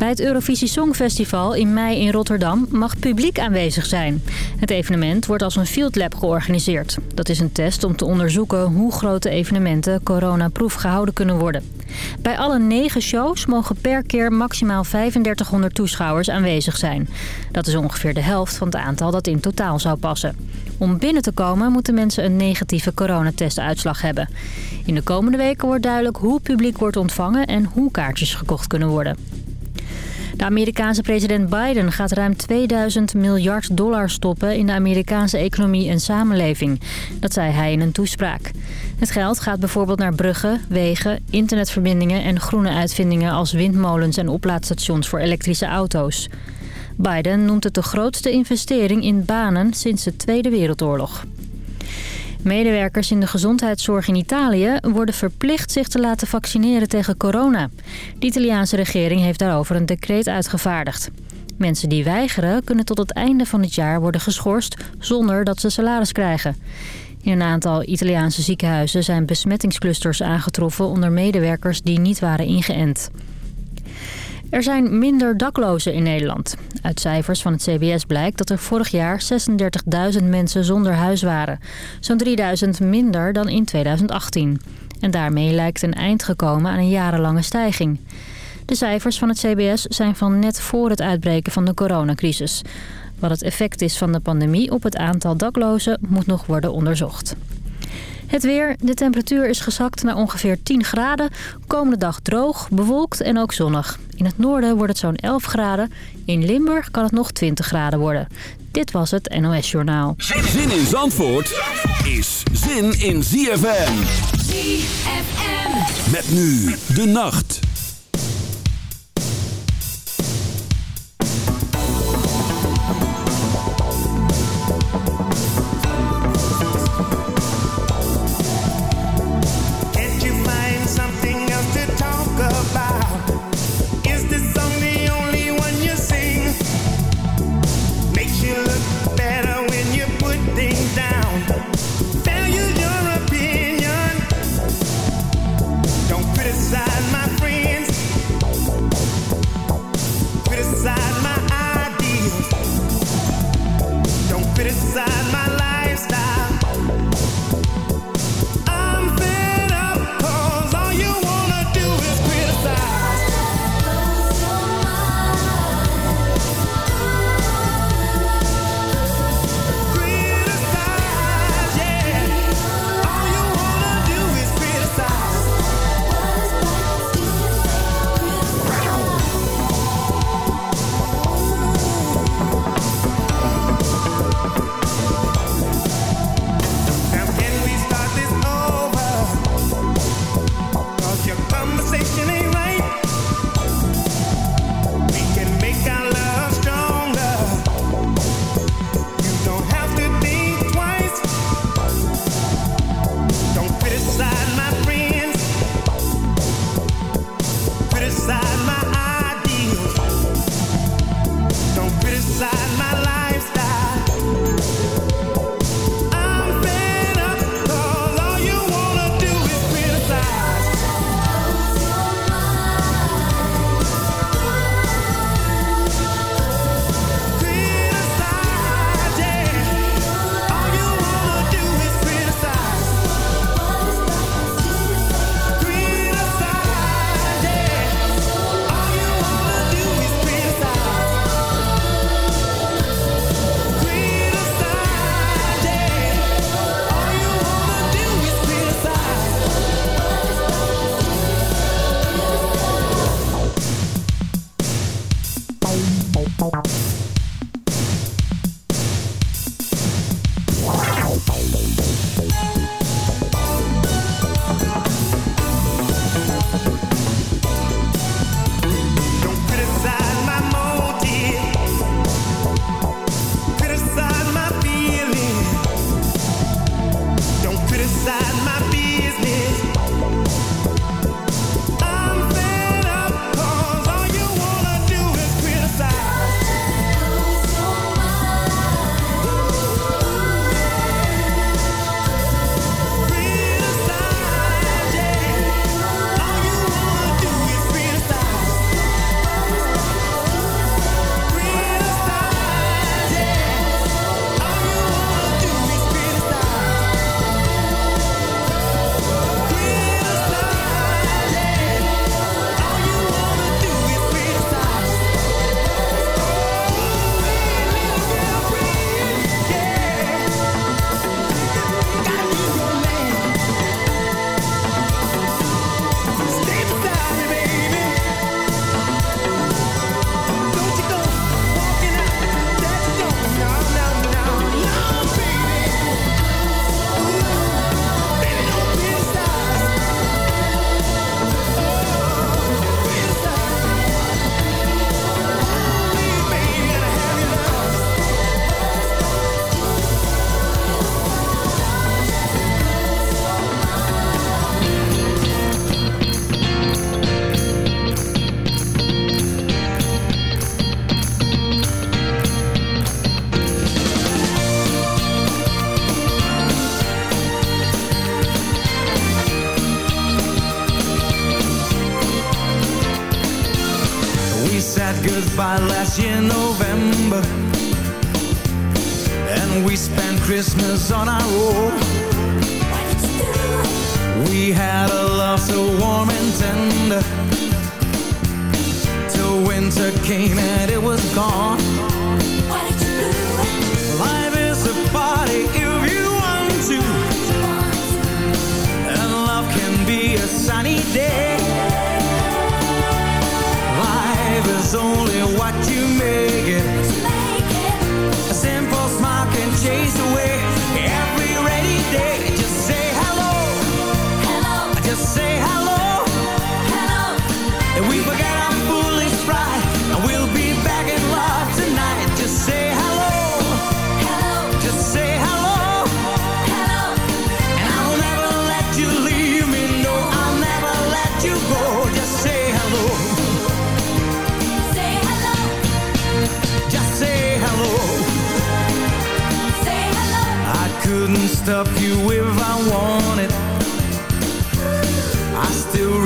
Bij het Eurovisie Songfestival in mei in Rotterdam mag publiek aanwezig zijn. Het evenement wordt als een field lab georganiseerd. Dat is een test om te onderzoeken hoe grote evenementen coronaproof gehouden kunnen worden. Bij alle negen shows mogen per keer maximaal 3500 toeschouwers aanwezig zijn. Dat is ongeveer de helft van het aantal dat in totaal zou passen. Om binnen te komen moeten mensen een negatieve coronatestuitslag hebben. In de komende weken wordt duidelijk hoe publiek wordt ontvangen en hoe kaartjes gekocht kunnen worden. De Amerikaanse president Biden gaat ruim 2000 miljard dollar stoppen in de Amerikaanse economie en samenleving. Dat zei hij in een toespraak. Het geld gaat bijvoorbeeld naar bruggen, wegen, internetverbindingen en groene uitvindingen als windmolens en oplaadstations voor elektrische auto's. Biden noemt het de grootste investering in banen sinds de Tweede Wereldoorlog. Medewerkers in de gezondheidszorg in Italië worden verplicht zich te laten vaccineren tegen corona. De Italiaanse regering heeft daarover een decreet uitgevaardigd. Mensen die weigeren kunnen tot het einde van het jaar worden geschorst zonder dat ze salaris krijgen. In een aantal Italiaanse ziekenhuizen zijn besmettingsclusters aangetroffen onder medewerkers die niet waren ingeënt. Er zijn minder daklozen in Nederland. Uit cijfers van het CBS blijkt dat er vorig jaar 36.000 mensen zonder huis waren. Zo'n 3.000 minder dan in 2018. En daarmee lijkt een eind gekomen aan een jarenlange stijging. De cijfers van het CBS zijn van net voor het uitbreken van de coronacrisis. Wat het effect is van de pandemie op het aantal daklozen moet nog worden onderzocht. Het weer. De temperatuur is gezakt naar ongeveer 10 graden. Komende dag droog, bewolkt en ook zonnig. In het noorden wordt het zo'n 11 graden. In Limburg kan het nog 20 graden worden. Dit was het NOS Journaal. Zin in Zandvoort is zin in ZFM. ZFM. Met nu de nacht.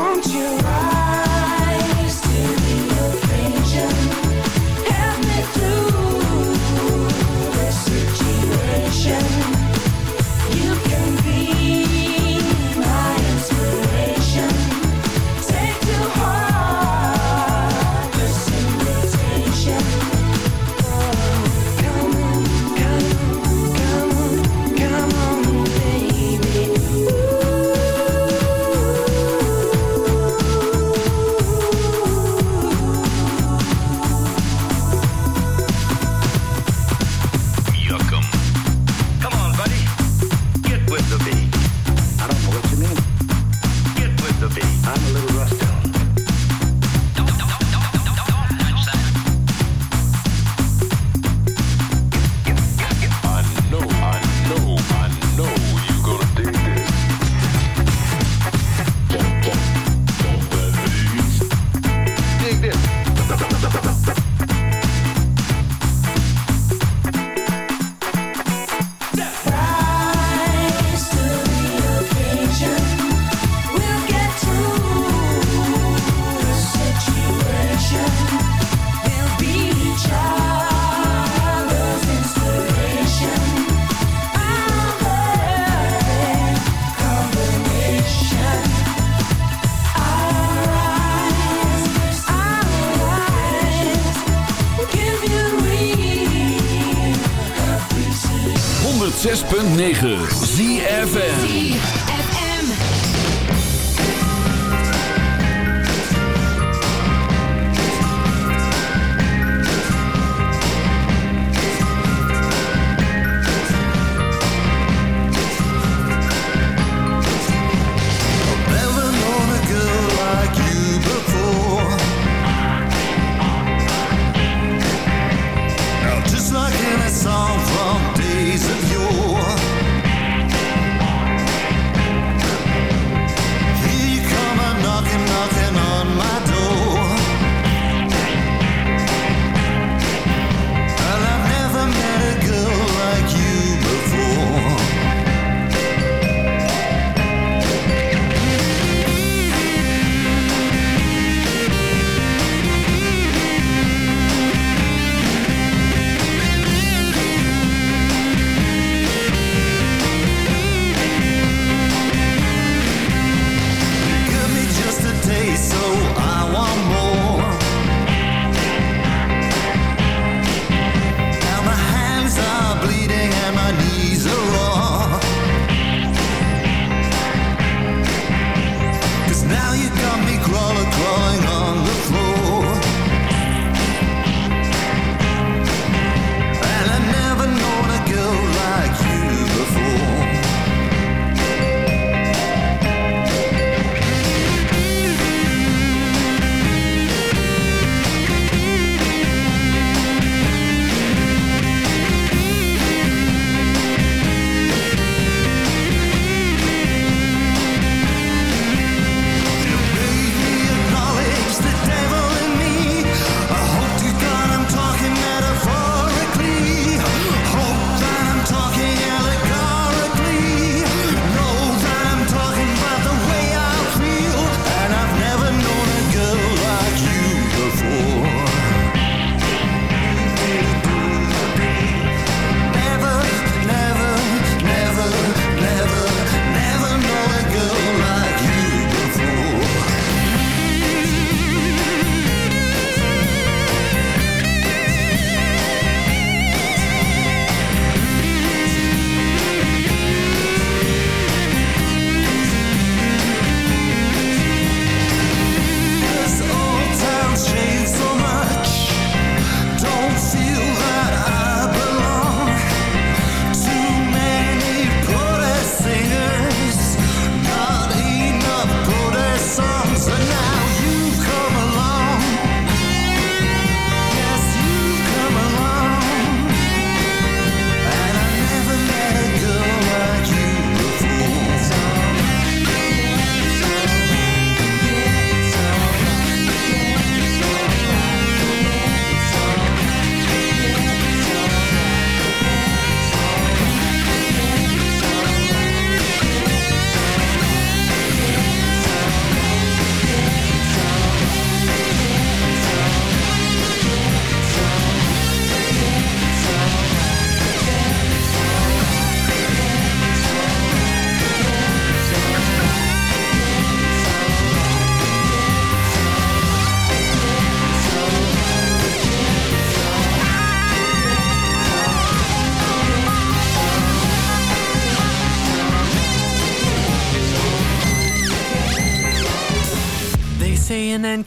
So won't you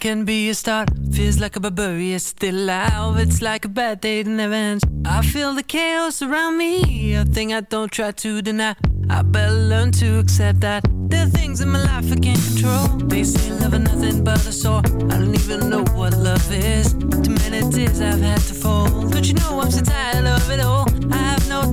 can be a start. Feels like a barbarian still alive. It's like a bad day in never ends. I feel the chaos around me, a thing I don't try to deny. I better learn to accept that there are things in my life I can't control. They say love is nothing but a sore. I don't even know what love is. Too many tears I've had to fold. But you know I'm so tired of it all.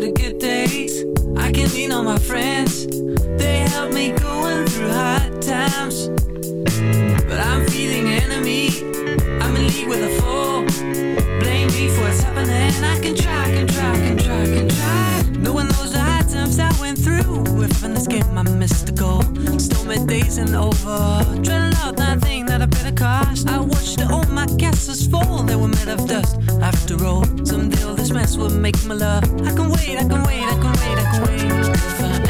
the good days. I can lean on my friends. They help me going through hard times. But I'm feeling enemy. I'm in league with a foe. Blame me for what's happening. I can try, can goal. Stormy days and over. Dreading out that thing that I better cost. I watched all my castles fall. They were made of dust. After all, someday all this mess will make my love. I can wait, I can wait, I can wait, I can wait.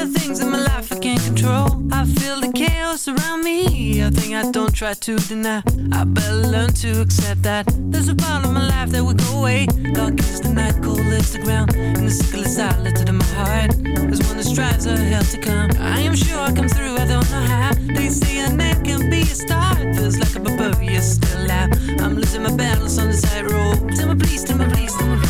Are things in my life I can't control. I feel the chaos around me, a thing I don't try to deny. I better learn to accept that. There's a part of my life that will go away. Dark is the night, cold is the ground. And the sickle is silent to my heart. There's one that strives a hell to come. I am sure I come through, I don't know how. They say a man can be a star. It feels like a barbarian still out. I'm losing my balance on the tightrope. Tell me please, tell me please, tell me please.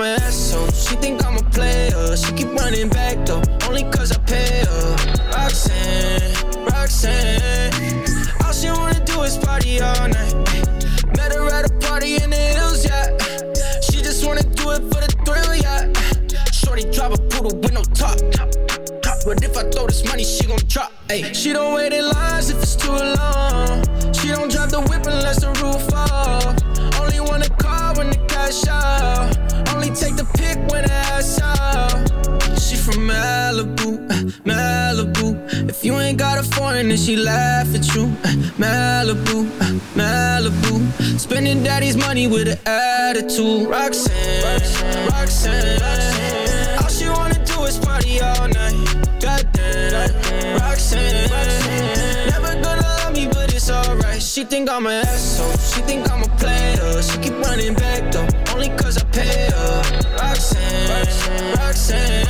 She attitude. Roxanne, Roxanne, Roxanne. All she wanna do is party all night. Goddamn, Roxanne. Never gonna love me, but it's alright. She think I'm an asshole. She think I'm a player. She keep running back though, only cause I pay her. Roxanne, Roxanne.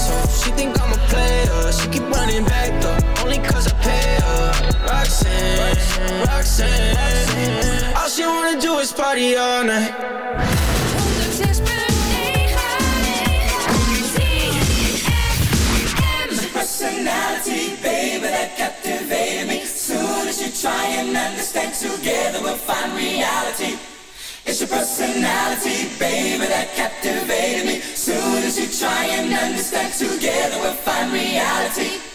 Running back though, only cause I pay her. Roxanne, Roxanne. All she wanna do is party all night. personality, baby, that captivated me. Soon as you try and understand, together we'll find reality. It's your personality, baby, that captivated me. Soon as you try and understand, together we'll find reality.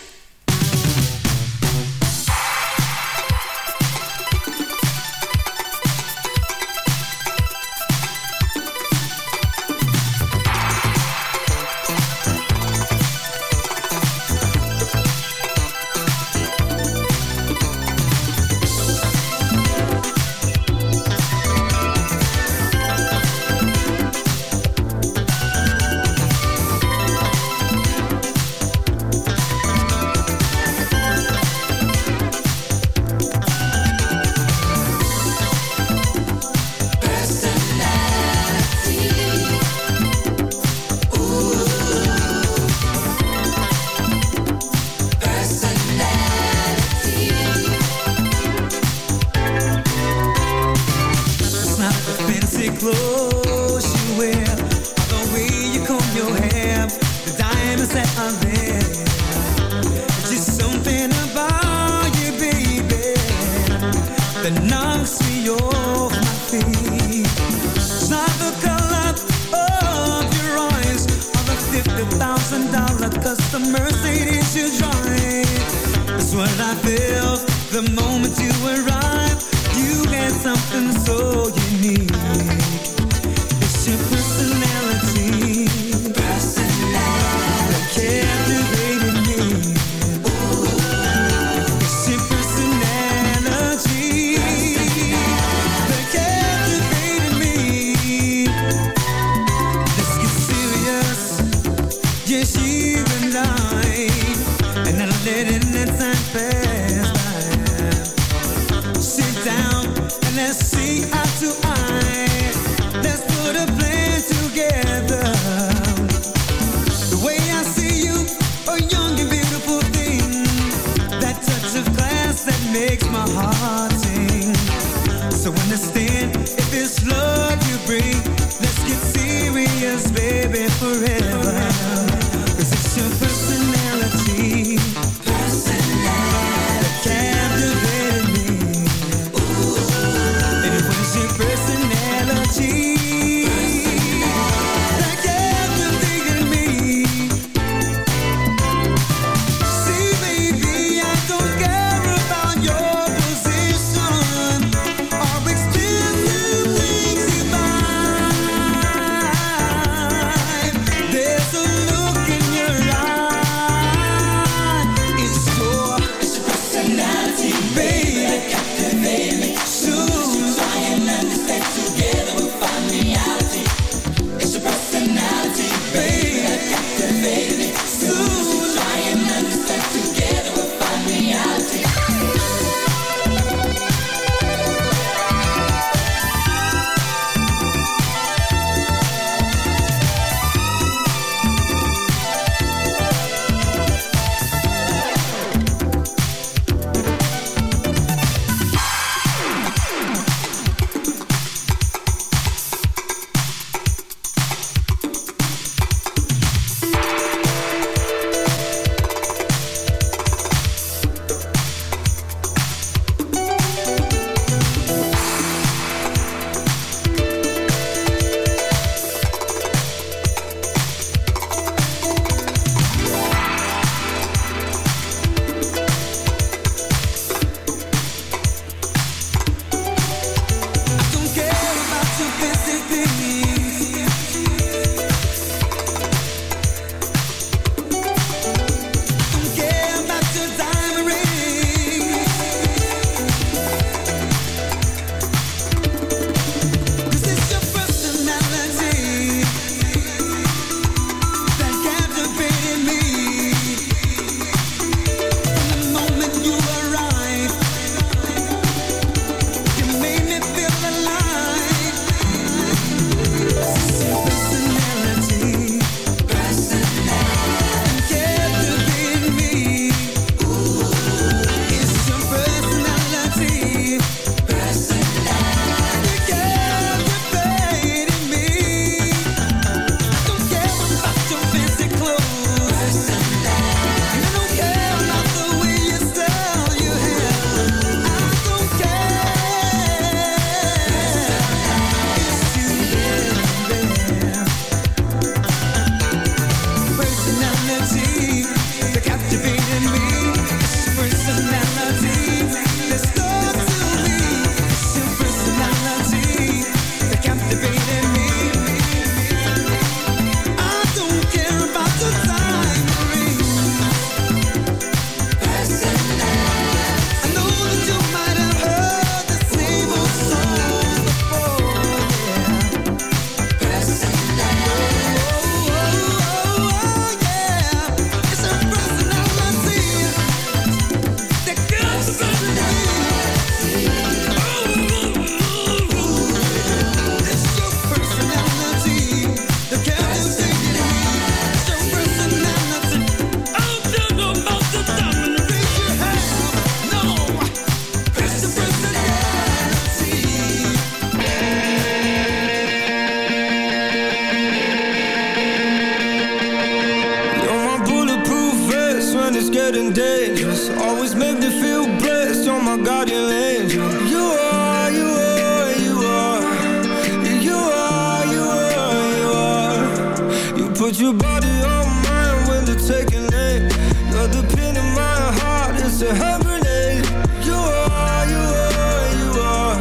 Put your body on mine when they're taking aim. You're the pin in my heart, it's a hand grenade You are, you are, you are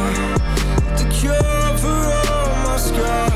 The cure for all my scars